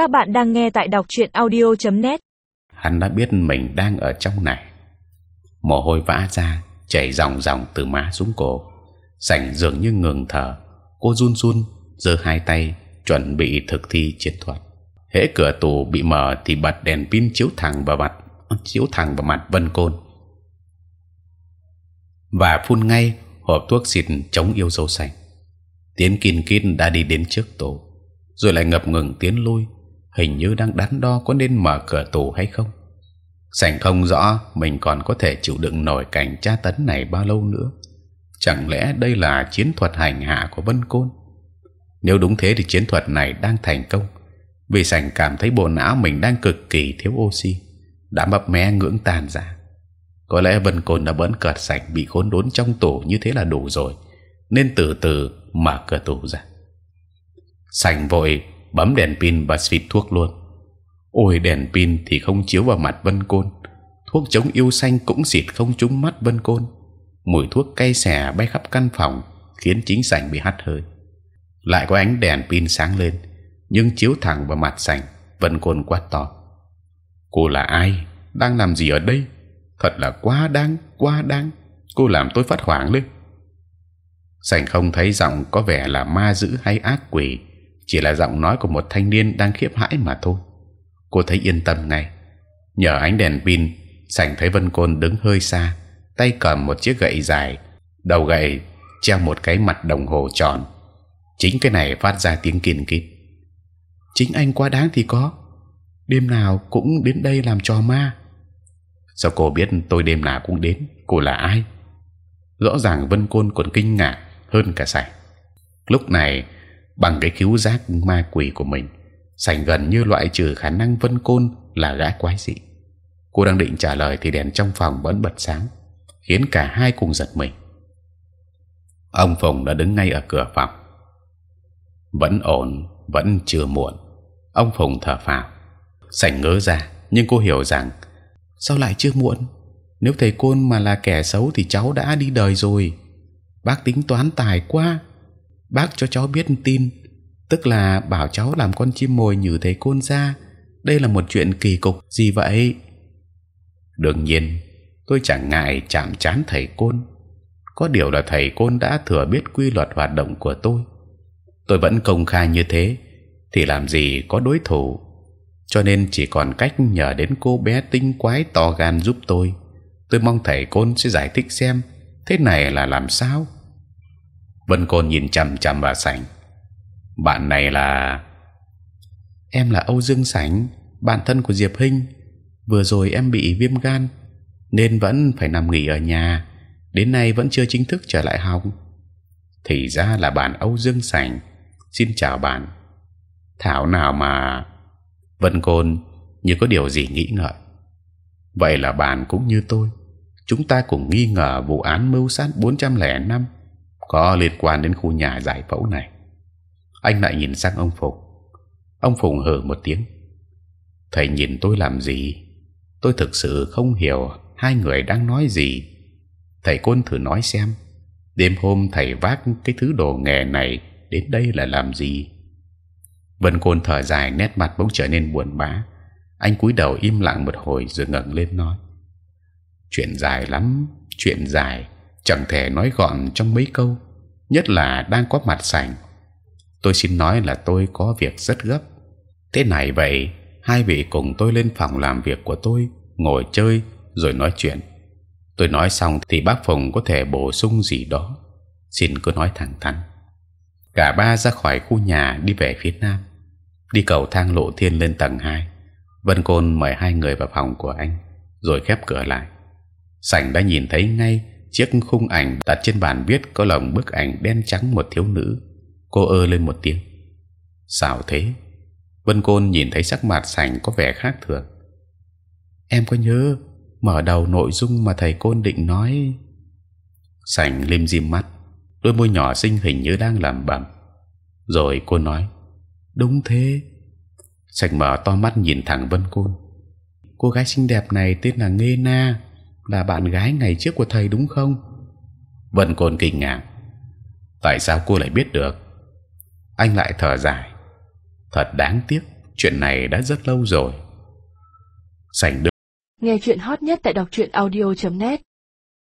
Các bạn đang nghe tại đọc truyện audio.net. Hắn đã biết mình đang ở trong này. Mồ hôi vã ra, chảy ròng ròng từ má xuống cổ. Sảnh dường như ngừng thở. Cô run run, giơ hai tay chuẩn bị thực thi chiến thuật. hễ cửa tủ bị mở thì bật đèn pin chiếu thẳng vào mặt, chiếu thẳng vào mặt Vân Côn và phun ngay hộp thuốc xịt chống yêu dâu xanh. Tiến Kin Kin đã đi đến trước tổ, rồi lại ngập ngừng tiến lui, hình như đang đắn đo có nên mở cửa tù hay không. Sảnh không rõ mình còn có thể chịu đựng nổi cảnh tra tấn này bao lâu nữa. Chẳng lẽ đây là chiến thuật hành hạ của Vân Côn? Nếu đúng thế thì chiến thuật này đang thành công, vì sảnh cảm thấy bộ não mình đang cực kỳ thiếu oxy, đã mập mé ngưỡng tàn ra có lẽ vân côn đã bỡn cợt sành bị khốn đốn trong tù như thế là đủ rồi nên từ từ mở cửa tù ra sành vội bấm đèn pin và xịt thuốc luôn. Ôi, đèn pin thì không chiếu vào mặt vân côn. Thuốc chống yêu xanh cũng xịt không trúng mắt vân côn. Mùi thuốc cay xè bay khắp căn phòng, khiến chính sảnh bị hắt hơi. Lại có ánh đèn pin sáng lên, nhưng chiếu thẳng vào mặt sảnh, vân côn quát to. Cô là ai? Đang làm gì ở đây? Thật là quá đáng quá đáng. Cô làm tôi phát hoảng lên. Sảnh không thấy giọng có vẻ là ma dữ hay ác quỷ chỉ là giọng nói của một thanh niên đang khiếp hãi mà thôi. Cô thấy yên tâm ngay. Nhờ ánh đèn pin, sảnh thấy vân côn đứng hơi xa, tay cầm một chiếc gậy dài, đầu gậy treo một cái mặt đồng hồ tròn. Chính cái này phát ra tiếng kìn kít chính anh quá đáng thì có. Đêm nào cũng đến đây làm trò ma. Sao cô biết tôi đêm nào cũng đến? Cô là ai? Rõ ràng vân côn còn kinh ngạc hơn cả sảnh. Lúc này bằng cái khiếu giác ma quỷ của mình sành gần như loại trừ khả năng vân côn là gã quái dị. Cô đang định trả lời thì đèn trong phòng vẫn bật sáng, khiến cả hai cùng giật mình. Ông phùng đã đứng ngay ở cửa phòng. Vẫn ổn, vẫn chưa muộn. Ông phùng thở phào. Sành ngớ ra, nhưng cô hiểu rằng, sao lại chưa muộn? Nếu thầy côn mà là kẻ xấu thì cháu đã đi đời rồi. Bác tính toán tài quá bác cho cháu biết tin, tức là bảo cháu làm con chim mồi nhử thầy côn ra. Đây là một chuyện kỳ cục, gì vậy? Đương nhiên, tôi chẳng ngại chạm chán thầy côn. Có điều là thầy côn đã thừa biết quy luật hoạt động của tôi. Tôi vẫn công khai như thế, thì làm gì có đối thủ. Cho nên chỉ còn cách nhờ đến cô bé tinh quái to gan giúp tôi. Tôi mong thầy côn sẽ giải thích xem, thế này là làm sao. Vân côn nhìn chằm chằm vào sảnh. Bạn này là em là Âu Dương Sảnh, bạn thân của Diệp Hinh. Vừa rồi em bị viêm gan nên vẫn phải nằm nghỉ ở nhà. Đến nay vẫn chưa chính thức trở lại học. Thì ra là bạn Âu Dương Sảnh. Xin chào bạn. Thảo nào mà Vân Côn như có điều gì nghĩ ngợi. Vậy là bạn cũng như tôi, chúng ta cùng nghi ngờ vụ án mưu sát 405 có liên quan đến khu nhà giải phẫu này. Anh lại nhìn sang ông Phùng. Ông Phùng hừ một tiếng. Thầy nhìn tôi làm gì? Tôi thực sự không hiểu hai người đang nói gì. Thầy Côn thử nói xem. Đêm hôm thầy vác cái thứ đồ nghề này đến đây là làm gì? Vân Côn thở dài, nét mặt bỗng trở nên buồn bã. Anh cúi đầu im lặng một hồi rồi ngẩng lên nói: chuyện dài lắm, chuyện dài, chẳng thể nói gọn trong mấy câu. Nhất là đang có mặt sảnh Tôi xin nói là tôi có việc rất gấp. Thế này vậy, hai vị cùng tôi lên phòng làm việc của tôi, ngồi chơi rồi nói chuyện. Tôi nói xong thì bác Phùng có thể bổ sung gì đó. Xin cứ nói thẳng thắn. Cả ba ra khỏi khu nhà đi về phía nam đi cầu thang lộ thiên lên tầng 2 Vân Côn mời hai người vào phòng của anh, rồi khép cửa lại. Sảnh đã nhìn thấy ngay chiếc khung ảnh đặt trên bàn viết có lồng bức ảnh đen trắng một thiếu nữ. Cô ơ lên một tiếng. Sao thế? Vân Côn nhìn thấy sắc mặt Sảnh có vẻ khác thường. Em có nhớ mở đầu nội dung mà thầy Côn định nói? Sảnh lim dim mắt, đôi môi nhỏ xinh hình như đang làm bẩm. Rồi cô nói đúng thế sành mở to mắt nhìn thẳng vân côn cô gái xinh đẹp này tên là nghê na là bạn gái ngày trước của thầy đúng không? Vân côn kinh ngạc. Tại sao cô lại biết được? Anh lại thở dài. Thật đáng tiếc, chuyện này đã rất lâu rồi. Sảnh đưa Nghe chuyện hot nhất tại đọc truyện audio.net